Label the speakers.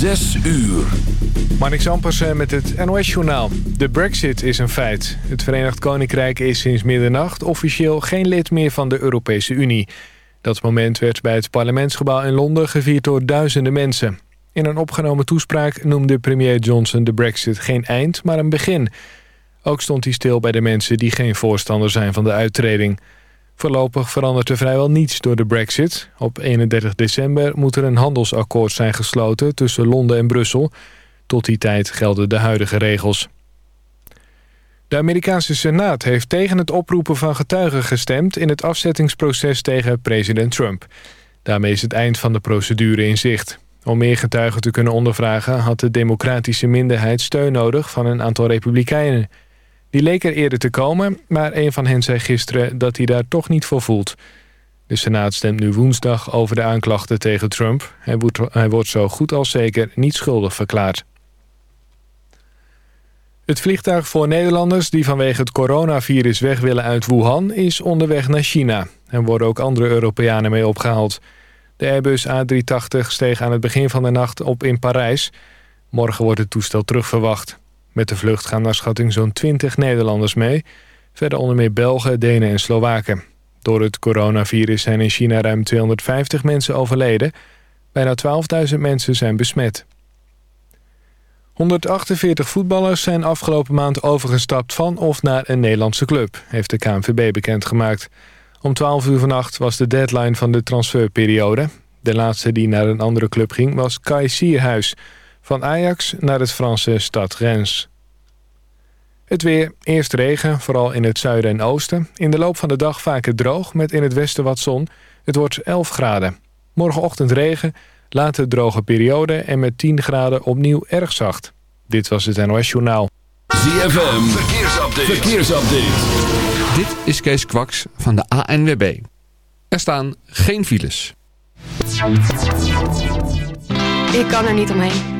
Speaker 1: Zes uur.
Speaker 2: Marnix Ampersen met het NOS-journaal. De brexit is een feit. Het Verenigd Koninkrijk is sinds middernacht officieel geen lid meer van de Europese Unie. Dat moment werd bij het parlementsgebouw in Londen gevierd door duizenden mensen. In een opgenomen toespraak noemde premier Johnson de brexit geen eind, maar een begin. Ook stond hij stil bij de mensen die geen voorstander zijn van de uittreding. Voorlopig verandert er vrijwel niets door de brexit. Op 31 december moet er een handelsakkoord zijn gesloten tussen Londen en Brussel. Tot die tijd gelden de huidige regels. De Amerikaanse Senaat heeft tegen het oproepen van getuigen gestemd... in het afzettingsproces tegen president Trump. Daarmee is het eind van de procedure in zicht. Om meer getuigen te kunnen ondervragen... had de democratische minderheid steun nodig van een aantal republikeinen... Die leek er eerder te komen, maar een van hen zei gisteren dat hij daar toch niet voor voelt. De Senaat stemt nu woensdag over de aanklachten tegen Trump. Hij wordt, hij wordt zo goed als zeker niet schuldig verklaard. Het vliegtuig voor Nederlanders die vanwege het coronavirus weg willen uit Wuhan... is onderweg naar China. Er worden ook andere Europeanen mee opgehaald. De Airbus A380 steeg aan het begin van de nacht op in Parijs. Morgen wordt het toestel terugverwacht. Met de vlucht gaan naar schatting zo'n 20 Nederlanders mee. Verder onder meer Belgen, Denen en Slowaken. Door het coronavirus zijn in China ruim 250 mensen overleden. Bijna 12.000 mensen zijn besmet. 148 voetballers zijn afgelopen maand overgestapt van of naar een Nederlandse club, heeft de KNVB bekendgemaakt. Om 12 uur vannacht was de deadline van de transferperiode. De laatste die naar een andere club ging was Kai Sierhuis... Van Ajax naar het Franse Stad Reims. Het weer, eerst regen, vooral in het zuiden en oosten. In de loop van de dag vaker droog, met in het westen wat zon. Het wordt 11 graden. Morgenochtend regen, later droge periode... en met 10 graden opnieuw erg zacht. Dit was het NOS Journaal.
Speaker 1: ZFM, verkeersupdate. verkeersupdate.
Speaker 3: Dit is Kees Kwaks van de ANWB. Er staan geen files.
Speaker 4: Ik kan er niet omheen.